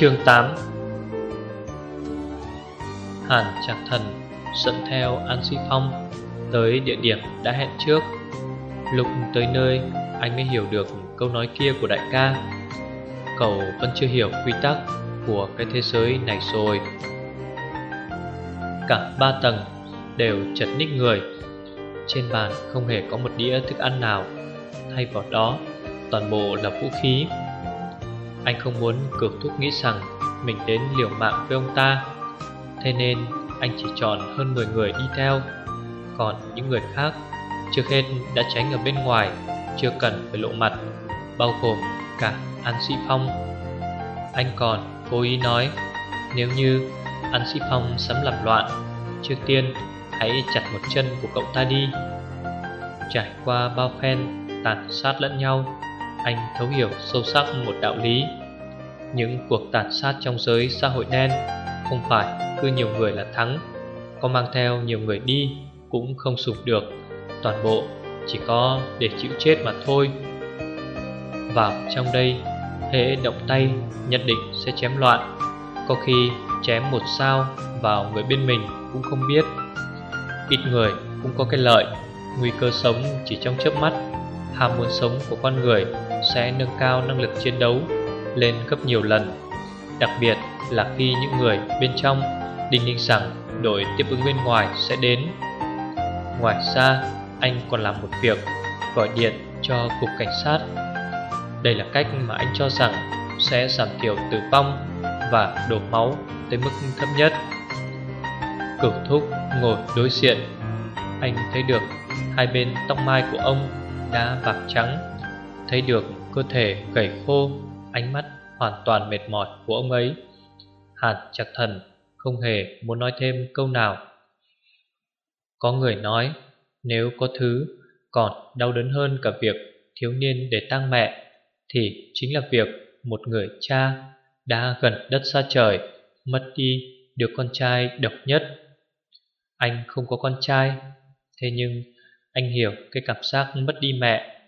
Chương 8 Hàn Trạc Thần dẫn theo An Sĩ Phong tới địa điểm đã hẹn trước. Lúc tới nơi, anh mới hiểu được câu nói kia của đại ca. Cậu vẫn chưa hiểu quy tắc của cái thế giới này rồi. Cả ba tầng đều chật ních người. Trên bàn không hề có một đĩa thức ăn nào. Thay vào đó, toàn bộ là vũ khí anh không muốn cược thúc nghĩ rằng Mình đến liều mạng với ông ta. Thế nên, anh chỉ chọn hơn 10 người đi theo. Còn những người khác, Trước hết đã tránh ở bên ngoài, Chưa cần phải lộ mặt, Bao gồm cả An Sĩ Phong. Anh còn cố ý nói, Nếu như An Sĩ Phong sắm làm loạn, Trước tiên hãy chặt một chân của cậu ta đi. Trải qua bao phen tàn sát lẫn nhau, Anh thấu hiểu sâu sắc một đạo lý những cuộc tàn sát trong giới xã hội đen. Không phải cứ nhiều người là thắng, Có mang theo nhiều người đi Cũng không sụp được. Toàn bộ chỉ có để chịu chết mà thôi. Vào trong đây Hễ động tay nhất định sẽ chém loạn. Có khi chém một sao vào người bên mình cũng không biết. Ít người cũng có cái lợi, Nguy cơ sống chỉ trong chớp mắt. Ham muốn sống của con người sẽ nâng cao năng lực chiến đấu lên gấp nhiều lần, Đặc biệt là khi những người bên trong đinh ninh rằng đội tiếp ứng bên ngoài sẽ đến. Ngoài ra, anh còn làm một việc gọi điện cho cục cảnh sát. Đây là cách mà anh cho rằng sẽ giảm thiểu tử vong và đổ máu tới mức thấp nhất. Cửu thúc ngồi đối diện, Anh thấy được hai bên tóc mai của ông đã bạc trắng, Thấy được cơ thể gầy khô Ánh mắt hoàn toàn mệt mỏi của ông ấy. Hàn chặt thần không hề muốn nói thêm câu nào. Có người nói, Nếu có thứ còn đau đớn hơn cả việc thiếu niên để tang mẹ, Thì chính là việc một người cha đã gần đất xa trời, Mất đi đứa con trai độc nhất. Anh không có con trai, Thế nhưng anh hiểu cái cảm giác mất đi mẹ.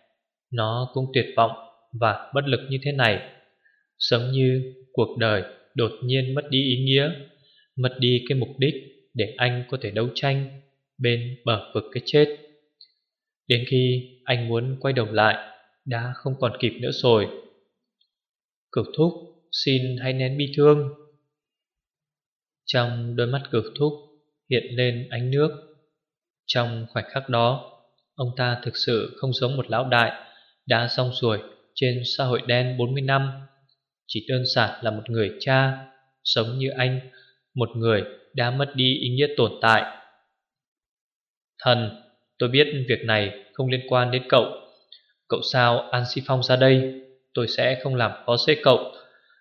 Nó cũng tuyệt vọng và bất lực như thế này. Giống như cuộc đời đột nhiên mất đi ý nghĩa, Mất đi cái mục đích để anh có thể đấu tranh Bên bờ vực cái chết. Đến khi anh muốn quay đầu lại, Đã không còn kịp nữa rồi. Cực thúc xin hãy nén bi thương. Trong đôi mắt cực thúc hiện lên ánh nước. Trong khoảnh khắc đó, Ông ta thực sự không giống một lão đại Đã xong rồi trên xã hội đen 40 năm. Chỉ đơn giản là một người cha, Sống như anh, Một người đã mất đi ý nghĩa tồn tại. Thần, Tôi biết việc này không liên quan đến cậu. Cậu sao An Si Phong ra đây? Tôi sẽ không làm khó dễ cậu.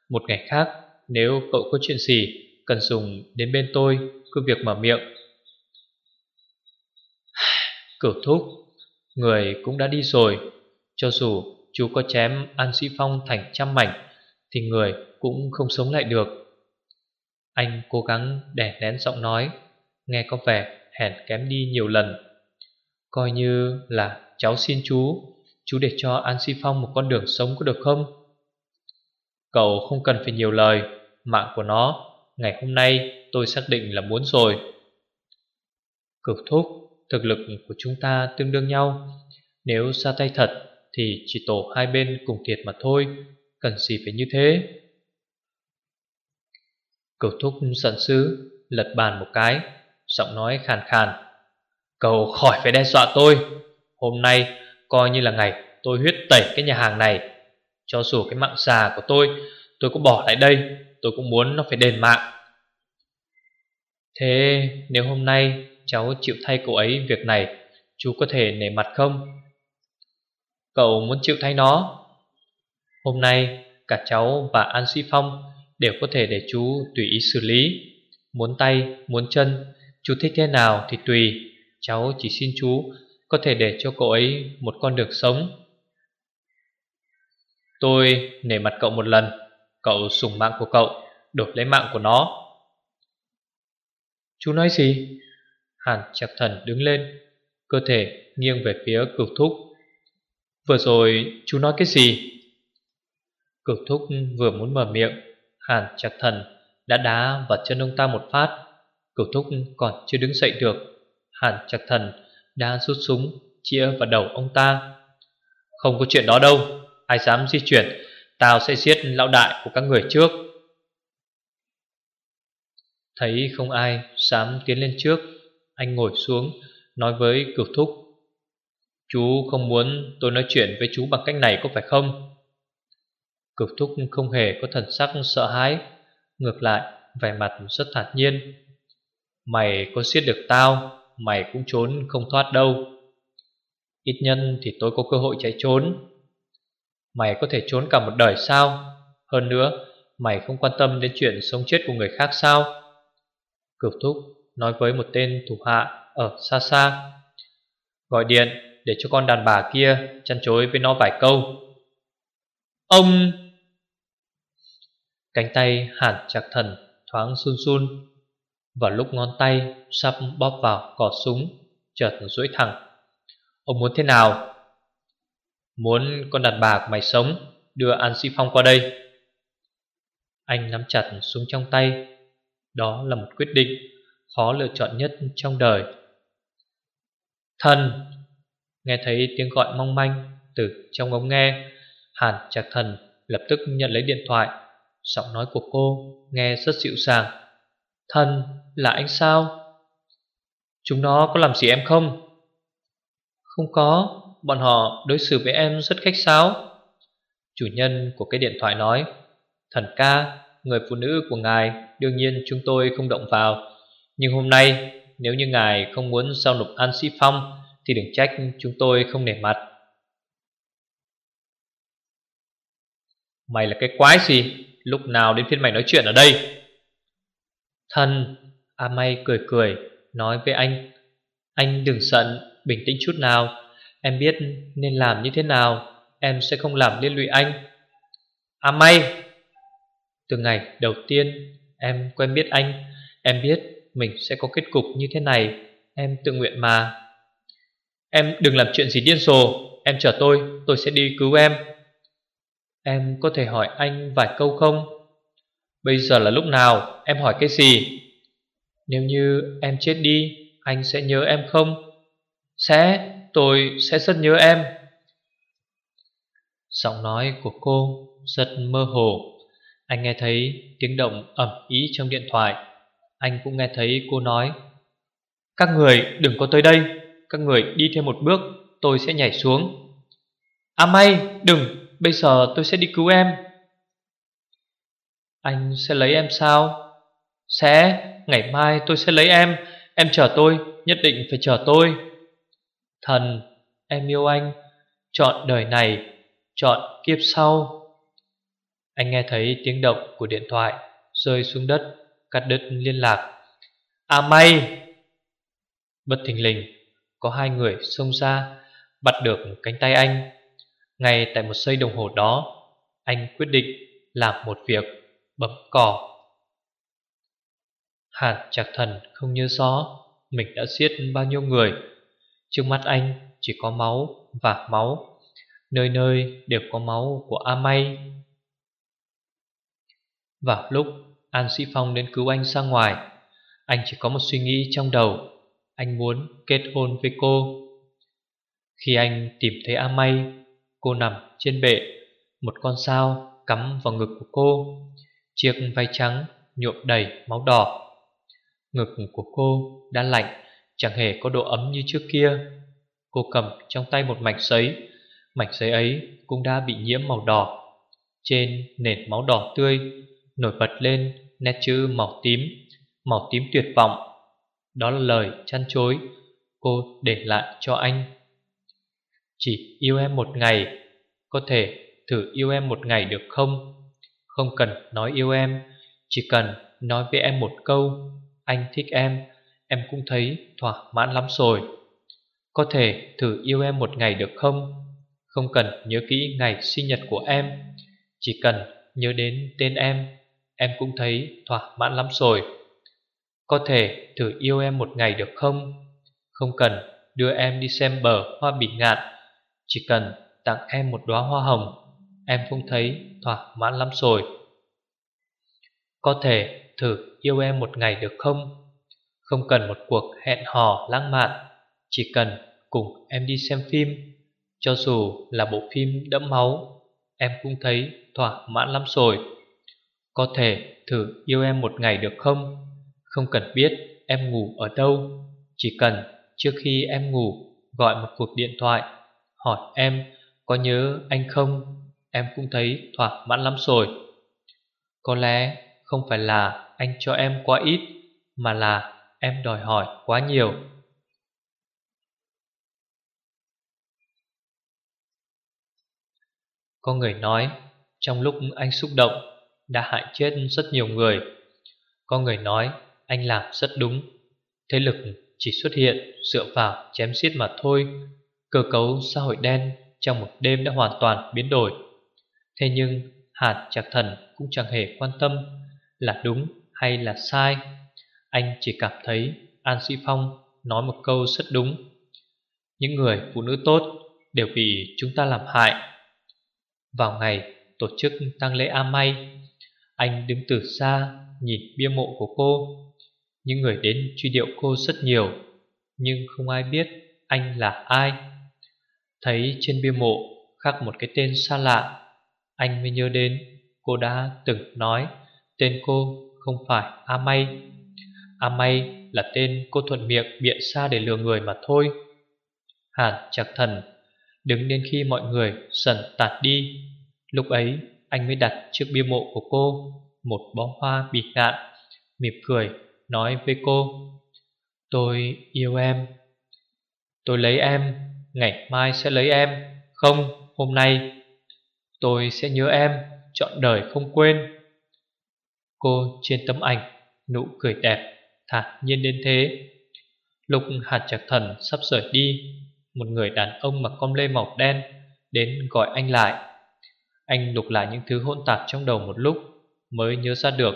Một ngày khác, Nếu cậu có chuyện gì Cần dùng đến bên tôi, Cứ việc mở miệng. Cửu thúc, Người cũng đã đi rồi. Cho dù chú có chém An Sĩ Phong thành trăm mảnh Thì người cũng không sống lại được. Anh cố gắng đè nén giọng nói, Nghe có vẻ hèn kém đi nhiều lần. Coi như là cháu xin chú Chú để cho An sĩ Phong một con đường sống có được không? Cậu không cần phải nhiều lời, Mạng của nó, Ngày hôm nay tôi xác định là muốn rồi. Cực thúc, Thực lực của chúng ta tương đương nhau. Nếu ra tay thật thì chỉ tổ hai bên cùng thiệt mà thôi, Cần gì phải như thế? Cửu thúc giận sứ, Lật bàn một cái, Giọng nói khàn khàn. Cậu khỏi phải đe dọa tôi. Hôm nay coi như là ngày tôi huyết tẩy cái nhà hàng này. Cho dù cái mạng già của tôi Tôi cũng bỏ lại đây, Tôi cũng muốn nó phải đền mạng. Thế nếu hôm nay cháu chịu thay cậu ấy việc này, Chú có thể nể mặt không? Cậu muốn chịu thay nó. Hôm nay cả cháu và An suy Phong Đều có thể để chú tùy ý xử lý. Muốn tay, muốn chân Chú thích thế nào thì tùy. Cháu chỉ xin chú Có thể để cho cậu ấy một con đường sống. Tôi nể mặt cậu một lần. Cậu sùng mạng của cậu đột lấy mạng của nó. Chú nói gì? Hàn chặt thần đứng lên Cơ thể nghiêng về phía cửu thúc. Vừa rồi chú nói cái gì? Cực thúc vừa muốn mở miệng, Hàn chặt thần đã đá vào chân ông ta một phát. Cực thúc còn chưa đứng dậy được, Hàn chặt thần đã rút súng Chia vào đầu ông ta. Không có chuyện đó đâu, Ai dám di chuyển, Tao sẽ giết lão đại của các người trước. Thấy không ai dám tiến lên trước, Anh ngồi xuống, Nói với cửu thúc. Chú không muốn tôi nói chuyện với chú bằng cách này có phải không? cực thúc không hề có thần sắc sợ hãi, Ngược lại, vẻ mặt rất thản nhiên. Mày có giết được tao, Mày cũng trốn không thoát đâu. Ít nhân thì tôi có cơ hội chạy trốn. Mày có thể trốn cả một đời sao? Hơn nữa, Mày không quan tâm đến chuyện sống chết của người khác sao? Cực thúc nói với một tên thủ hạ Ở xa xa. Gọi điện để cho con đàn bà kia Chăn chối với nó vài câu. Ông! Cánh tay hàn chặt thần Thoáng sun sun Vào lúc ngón tay sắp bóp vào cỏ súng Chợt duỗi thẳng. Ông muốn thế nào? Muốn con đàn bà của mày sống, Đưa An Sĩ Phong qua đây. Anh nắm chặt súng trong tay. Đó là một quyết định Khó lựa chọn nhất trong đời. Thần! Nghe thấy tiếng gọi mong manh Từ trong ống nghe, Hàn Trạc thần lập tức nhận lấy điện thoại, Giọng nói của cô nghe rất dịu dàng. Thần là anh sao? Chúng nó có làm gì em không? Không có, Bọn họ đối xử với em rất khách sáo. Chủ nhân của cái điện thoại nói, Thần ca, Người phụ nữ của ngài Đương nhiên chúng tôi không động vào. Nhưng hôm nay, nếu như ngài không muốn giao nộp An Sĩ Phong thì đừng trách chúng tôi không nể mặt. Mày là cái quái gì? Lúc nào đến phiên mày nói chuyện ở đây? Thần A May cười cười, Nói với anh Anh đừng giận, Bình tĩnh chút nào. Em biết nên làm như thế nào, Em sẽ không làm liên lụy anh. A May. Từ ngày đầu tiên Em quen biết anh, Em biết mình sẽ có kết cục như thế này, Em tự nguyện mà. Em đừng làm chuyện gì điên rồ Em chờ tôi, tôi sẽ đi cứu em Em có thể hỏi anh vài câu không? Bây giờ là lúc nào? Em hỏi cái gì? Nếu như em chết đi Anh sẽ nhớ em không? Sẽ, tôi sẽ rất nhớ em Giọng nói của cô rất mơ hồ Anh nghe thấy tiếng động ẩm ý trong điện thoại Anh cũng nghe thấy cô nói Các người đừng có tới đây các người đi thêm một bước, Tôi sẽ nhảy xuống. À may, đừng, Bây giờ tôi sẽ đi cứu em. Anh sẽ lấy em sao? Sẽ, Ngày mai tôi sẽ lấy em. Em chờ tôi, Nhất định phải chờ tôi. Thần, Em yêu anh. Chọn đời này, Chọn kiếp sau. Anh nghe thấy tiếng động của điện thoại, Rơi xuống đất, Cắt đứt liên lạc. À may. Bất thình lình có hai người xông ra, Bắt được cánh tay anh. Ngay tại một giây đồng hồ đó, Anh quyết định làm một việc bấm cỏ Hàn chặt thần không nhớ rõ Mình đã giết bao nhiêu người. Trước mắt anh chỉ có máu và máu, Nơi nơi đều có máu của A May. Vào lúc An Sĩ Phong đến cứu anh ra ngoài, Anh chỉ có một suy nghĩ trong đầu. Anh muốn kết hôn với cô. Khi anh tìm thấy A May, Cô nằm trên bệ, Một con sao cắm vào ngực của cô. Chiếc váy trắng nhuộm đầy máu đỏ. Ngực của cô đã lạnh, Chẳng hề có độ ấm như trước kia. Cô cầm trong tay một mảnh giấy Mảnh giấy ấy cũng đã bị nhiễm màu đỏ. Trên nền máu đỏ tươi Nổi bật lên nét chữ màu tím Màu tím tuyệt vọng. Đó là lời chăn chối Cô để lại cho anh. Chỉ yêu em một ngày, Có thể thử yêu em một ngày được không? Không cần nói yêu em, Chỉ cần nói với em một câu, Anh thích em Em cũng thấy thỏa mãn lắm rồi. Có thể thử yêu em một ngày được không? Không cần nhớ kỹ ngày sinh nhật của em, Chỉ cần nhớ đến tên em Em cũng thấy thỏa mãn lắm rồi. Có thể thử yêu em một ngày được không? Không cần, đưa em đi xem bờ hoa bỉ ngạn. Chỉ cần tặng em một đóa hoa hồng, Em cũng thấy thỏa mãn lắm rồi. Có thể thử yêu em một ngày được không? Không cần một cuộc hẹn hò lãng mạn, Chỉ cần cùng em đi xem phim. Cho dù là bộ phim đẫm máu, Em cũng thấy thỏa mãn lắm rồi. Có thể thử yêu em một ngày được không? Không cần biết em ngủ ở đâu, Chỉ cần trước khi em ngủ Gọi một cuộc điện thoại, Hỏi em có nhớ anh không, Em cũng thấy thỏa mãn lắm rồi. Có lẽ không phải là anh cho em quá ít, Mà là em đòi hỏi quá nhiều. Có người nói, Trong lúc anh xúc động, Đã hại chết rất nhiều người. Có người nói anh làm rất đúng. Thế lực chỉ xuất hiện dựa vào chém giết mà thôi. Cơ cấu xã hội đen trong một đêm đã hoàn toàn biến đổi. Thế nhưng hạt Trạc Thần cũng chẳng hề quan tâm là đúng hay là sai. Anh chỉ cảm thấy An Sĩ Phong nói một câu rất đúng. Những người phụ nữ tốt đều bị chúng ta làm hại. Vào ngày tổ chức tang lễ A May, Anh đứng từ xa nhìn bia mộ của cô. Những người đến truy điệu cô rất nhiều, Nhưng không ai biết anh là ai. Thấy trên bia mộ khắc một cái tên xa lạ, Anh mới nhớ đến cô đã từng nói Tên cô không phải A May A May là tên cô thuận miệng biện xa để lừa người mà thôi. Hàn chặt thần Đứng đến khi mọi người dần tạt đi. Lúc ấy, anh mới đặt trước bia mộ của cô Một bó hoa bị ngạn Mỉm cười nói với cô, Tôi yêu em. Tôi lấy em, Ngày mai sẽ lấy em. Không, hôm nay Tôi sẽ nhớ em Chọn đời không quên. Cô trên tấm ảnh, Nụ cười đẹp, Thản nhiên đến thế. Lúc hạt chặt thần sắp rời đi, Một người đàn ông mặc con lê màu đen Đến gọi anh lại. Anh lục lại những thứ hỗn tạp trong đầu một lúc, Mới nhớ ra được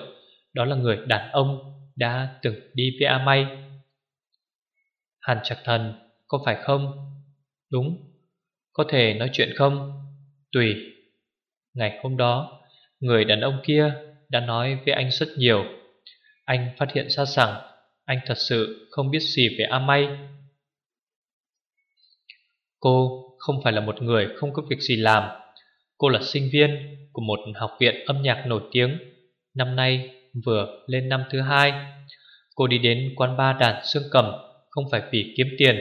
Đó là người đàn ông đã từng đi với A May. Hàn chặt thần, Có phải không? Đúng. Có thể nói chuyện không? Tùy. Ngày hôm đó, Người đàn ông kia đã nói với anh rất nhiều. Anh phát hiện ra rằng Anh thật sự không biết gì về A May. Cô không phải là một người không có việc gì làm. Cô là sinh viên của một học viện âm nhạc nổi tiếng. Năm nay vừa lên năm thứ hai. Cô đi đến quán ba đàn xương cầm, Không phải vì kiếm tiền.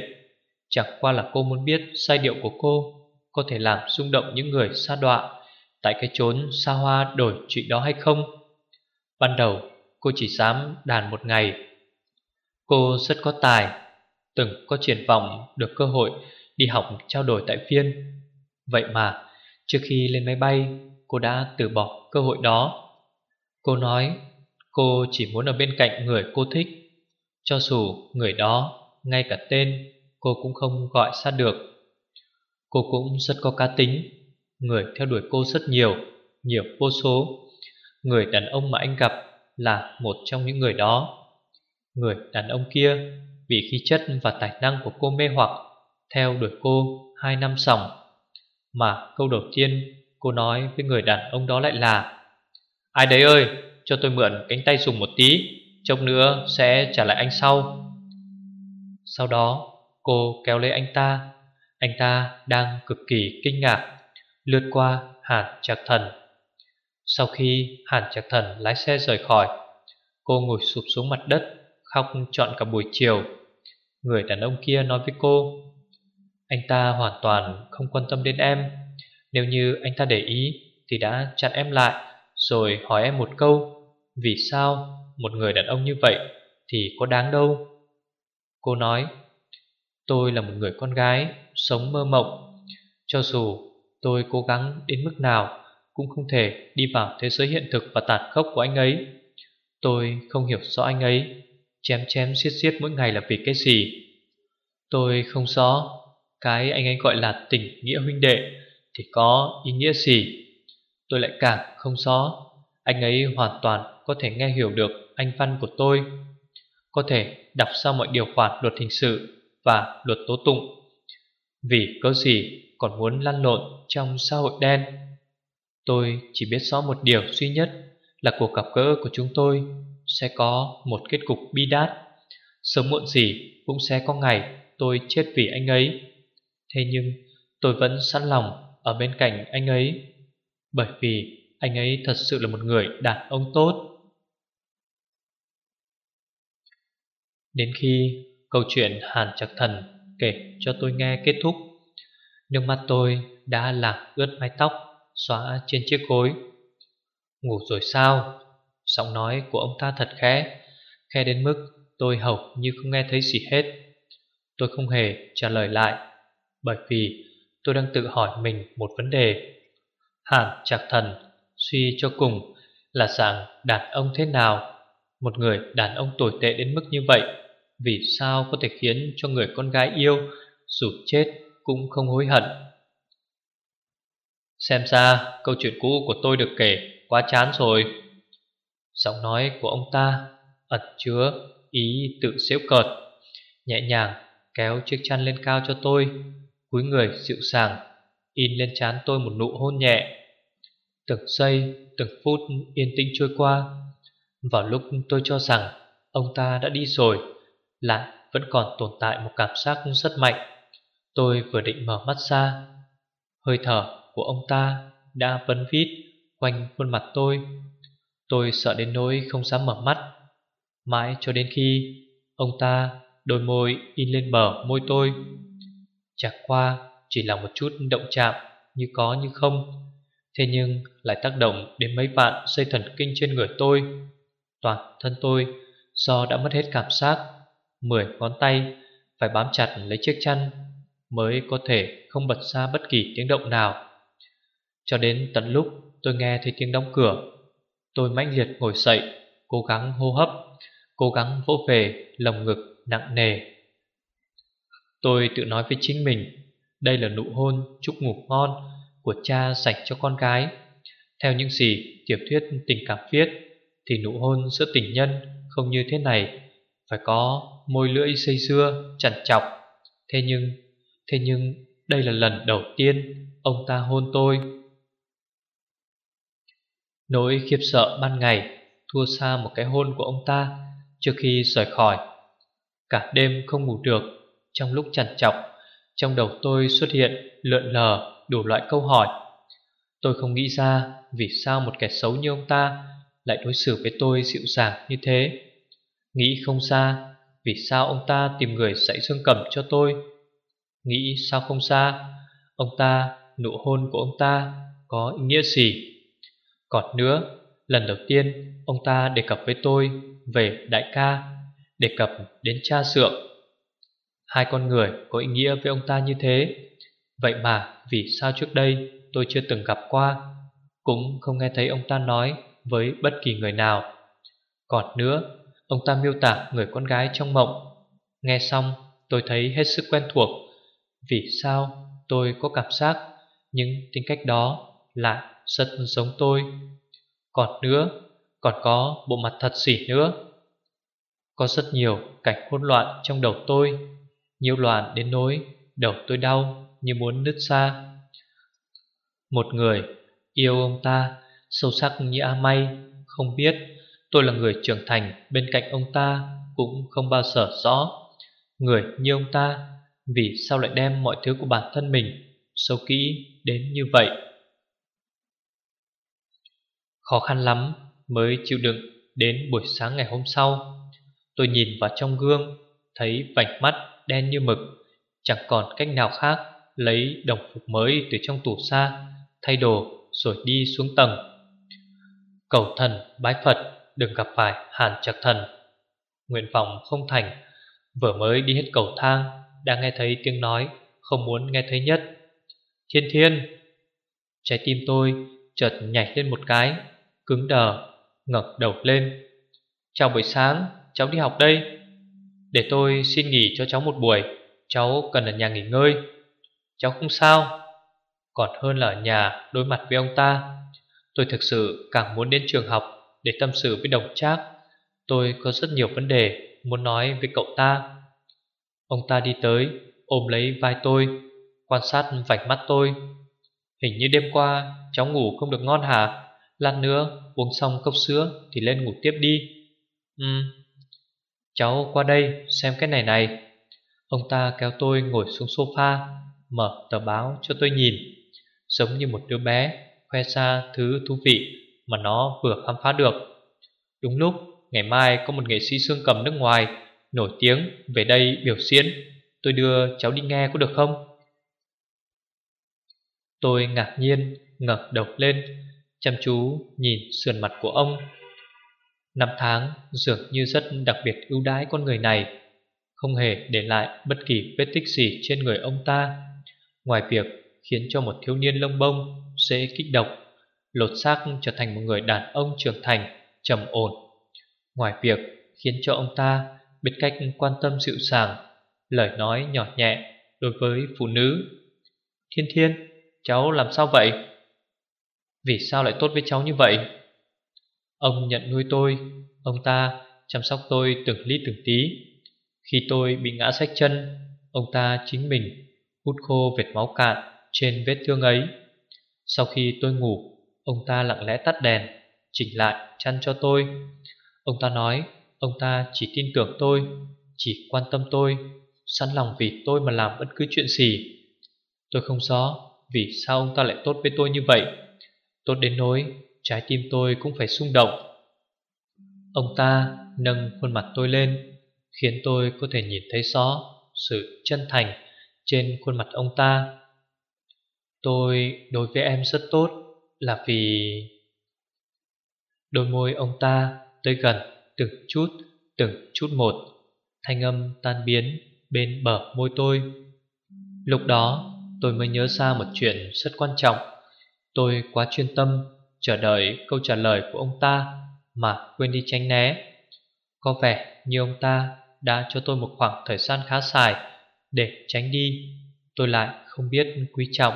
Chẳng qua là cô muốn biết sai điệu của cô Có thể làm rung động những người xa đọa Tại cái chốn xa hoa đổi chuyện đó hay không. Ban đầu, cô chỉ dám đàn một ngày. Cô rất có tài, Từng có triển vọng được cơ hội đi học trao đổi tại phiên. Vậy mà, trước khi lên máy bay, Cô đã từ bỏ cơ hội đó. Cô nói cô chỉ muốn ở bên cạnh người cô thích. Cho dù người đó, ngay cả tên, cô cũng không gọi sát được. Cô cũng rất có cá tính, Người theo đuổi cô rất nhiều Nhiều vô số. Người đàn ông mà anh gặp Là một trong những người đó. Người đàn ông kia, Vì khí chất và tài năng của cô mê hoặc, Theo đuổi cô hai năm sòng Mà câu đầu tiên Cô nói với người đàn ông đó lại là, Ai đấy ơi cho tôi mượn cánh tay dùng một tí, Chốc nữa sẽ trả lại anh sau. Sau đó, Cô kéo lấy anh ta. Anh ta đang cực kỳ kinh ngạc, Lướt qua Hàn Trạc Thần. Sau khi Hàn Trạc Thần lái xe rời khỏi, Cô ngồi sụp xuống mặt đất, Khóc trọn cả buổi chiều. Người đàn ông kia nói với cô, Anh ta hoàn toàn không quan tâm đến em. Nếu như anh ta để ý Thì đã chặn em lại. Rồi hỏi em một câu, Vì sao một người đàn ông như vậy Thì có đáng đâu? Cô nói, Tôi là một người con gái, Sống mơ mộng. Cho dù tôi cố gắng đến mức nào Cũng không thể đi vào thế giới hiện thực và tàn khốc của anh ấy. Tôi không hiểu rõ anh ấy, Chém chém xiết xiết mỗi ngày là vì cái gì. Tôi không rõ Cái anh ấy gọi là tình nghĩa huynh đệ Thì có ý nghĩa gì. Tôi lại càng không rõ Anh ấy hoàn toàn có thể nghe hiểu được anh văn của tôi. Có thể đọc sau mọi điều khoản luật hình sự và luật tố tụng. Vì có gì còn muốn lăn lộn trong xã hội đen? Tôi chỉ biết rõ một điều duy nhất Là cuộc gặp gỡ của chúng tôi Sẽ có một kết cục bi đát. Sớm muộn gì cũng sẽ có ngày tôi chết vì anh ấy. Thế nhưng tôi vẫn sẵn lòng ở bên cạnh anh ấy. Bởi vì anh ấy thật sự là một người đàn ông tốt. Đến khi câu chuyện Hàn Trạc Thần kể cho tôi nghe kết thúc, Nước mắt tôi đã làm ướt mái tóc, Xóa trên chiếc gối. Ngủ rồi sao? Giọng nói của ông ta thật khẽ Khẽ đến mức tôi hầu như không nghe thấy gì hết. Tôi không hề trả lời lại, Bởi vì tôi đang tự hỏi mình một vấn đề. Hàn Trạc Thần, suy cho cùng, là dạng đàn ông thế nào? Một người đàn ông tồi tệ đến mức như vậy, Vì sao có thể khiến cho người con gái yêu, Dù chết cũng không hối hận? Xem ra câu chuyện cũ của tôi được kể quá chán rồi. Giọng nói của ông ta ẩn chứa ý tự xếu cợt, Nhẹ nhàng kéo chiếc chăn lên cao cho tôi, Cúi người dịu sàng In lên trán tôi một nụ hôn nhẹ. Từng giây, từng phút yên tĩnh trôi qua. Vào lúc tôi cho rằng Ông ta đã đi rồi Lại vẫn còn tồn tại một cảm giác rất mạnh. Tôi vừa định mở mắt ra Hơi thở của ông ta đã vấn vít quanh khuôn mặt tôi. Tôi sợ đến nỗi không dám mở mắt. Mãi cho đến khi ông ta đôi môi in lên bờ môi tôi. Chẳng qua chỉ là một chút động chạm, như có như không. Thế nhưng lại tác động đến mấy vạn dây thần kinh trên người tôi. Toàn thân tôi, do đã mất hết cảm giác. Mười ngón tay phải bám chặt lấy chiếc chăn Mới có thể không bật ra bất kỳ tiếng động nào. Cho đến tận lúc tôi nghe thấy tiếng đóng cửa, Tôi mãnh liệt ngồi dậy, Cố gắng hô hấp, Cố gắng vỗ về lồng ngực nặng nề. Tôi tự nói với chính mình đây là nụ hôn chúc ngủ ngon Của cha dành cho con gái. Theo những gì tiểu thuyết tình cảm viết Thì nụ hôn giữa tình nhân không như thế này Phải có môi lưỡi xây dưa, chằn chọc Thế nhưng, thế nhưng đây là lần đầu tiên ông ta hôn tôi. Nỗi khiếp sợ ban ngày thua xa một cái hôn của ông ta trước khi rời khỏi. Cả đêm không ngủ được, trong lúc chằn chọc, trong đầu tôi xuất hiện lượn lờ đủ loại câu hỏi. Tôi không nghĩ ra vì sao một kẻ xấu như ông ta lại đối xử với tôi dịu dàng như thế. Nghĩ không xa vì sao ông ta tìm người dạy dương cầm cho tôi. Nghĩ sao không xa, ông ta, nụ hôn của ông ta có ý nghĩa gì. Còn nữa, lần đầu tiên ông ta đề cập với tôi về đại ca, đề cập đến cha sượng. Hai con người có ý nghĩa với ông ta như thế. Vậy mà vì sao trước đây tôi chưa từng gặp qua, cũng không nghe thấy ông ta nói với bất kỳ người nào. Còn nữa, ông ta miêu tả người con gái trong mộng. Nghe xong tôi thấy hết sức quen thuộc. Vì sao tôi có cảm giác những tính cách đó lại rất giống tôi. Còn nữa, còn có bộ mặt thật xỉ nữa Có rất nhiều cảnh hỗn loạn trong đầu tôi nhiều loạn đến nỗi Đầu tôi đau như muốn nứt ra Một người yêu ông ta Sâu sắc như A May Không biết tôi là người trưởng thành Bên cạnh ông ta Cũng không bao giờ rõ. Người như ông ta Vì sao lại đem mọi thứ của bản thân mình Sâu kỹ đến như vậy? Khó khăn lắm mới chịu đựng đến buổi sáng ngày hôm sau. Tôi nhìn vào trong gương, thấy vành mắt đen như mực, chẳng còn cách nào khác lấy đồng phục mới từ trong tủ xa, thay đồ rồi đi xuống tầng. Cầu thần bái Phật đừng gặp phải hàn trạc thần. Nguyện vọng không thành, vừa mới đi hết cầu thang, đã nghe thấy tiếng nói không muốn nghe thấy nhất. Thiên thiên Trái tim tôi chợt nhảy lên một cái Cứng đờ ngẩng đầu lên Chào buổi sáng Cháu đi học đây để tôi xin nghỉ cho cháu một buổi, Cháu cần ở nhà nghỉ ngơi. Cháu không sao, Còn hơn là ở nhà đối mặt với ông ta. Tôi thực sự càng muốn đến trường học Để tâm sự với đồng trác. Tôi có rất nhiều vấn đề Muốn nói với cậu ta. Ông ta đi tới, Ôm lấy vai tôi, Quan sát vạch mắt tôi. Hình như đêm qua cháu ngủ không được ngon hả? Lát nữa uống xong cốc sữa Thì lên ngủ tiếp đi. Ừ Cháu qua đây xem cái này này. Ông ta kéo tôi ngồi xuống sofa, Mở tờ báo cho tôi nhìn. Giống như một đứa bé Khoe ra thứ thú vị Mà nó vừa khám phá được. Đúng lúc, ngày mai có một nghệ sĩ xương cầm nước ngoài Nổi tiếng về đây biểu diễn. Tôi đưa cháu đi nghe có được không? Tôi ngạc nhiên, ngẩng đầu lên, Chăm chú nhìn sườn mặt của ông. Năm tháng dường như rất đặc biệt ưu đãi con người này Không hề để lại bất kỳ vết tích gì trên người ông ta Ngoài việc khiến cho một thiếu niên lông bông dễ kích động Lột xác trở thành một người đàn ông trưởng thành, trầm ổn Ngoài việc khiến cho ông ta biết cách quan tâm dịu dàng Lời nói nhỏ nhẹ đối với phụ nữ Thiên thiên, cháu làm sao vậy? Vì sao lại tốt với cháu như vậy? Ông nhận nuôi tôi, Ông ta chăm sóc tôi từng lít từng tí. Khi tôi bị ngã sách chân, Ông ta chính mình hút khô vệt máu cạn trên vết thương ấy. Sau khi tôi ngủ, Ông ta lặng lẽ tắt đèn, Chỉnh lại chăn cho tôi. Ông ta nói, Ông ta chỉ tin tưởng tôi, Chỉ quan tâm tôi, Sẵn lòng vì tôi mà làm bất cứ chuyện gì. Tôi không rõ Vì sao ông ta lại tốt với tôi như vậy. Tốt đến nỗi Trái tim tôi cũng phải xung động. Ông ta nâng khuôn mặt tôi lên, Khiến tôi có thể nhìn thấy rõ Sự chân thành Trên khuôn mặt ông ta. Tôi đối với em rất tốt Là vì Đôi môi ông ta tới gần từng chút Từng chút một. Thanh âm tan biến bên bờ môi tôi. Lúc đó tôi mới nhớ ra một chuyện rất quan trọng. Tôi quá chuyên tâm chờ đợi câu trả lời của ông ta mà quên đi tránh né. Có vẻ như ông ta đã cho tôi một khoảng thời gian khá dài để tránh đi. Tôi lại không biết quý trọng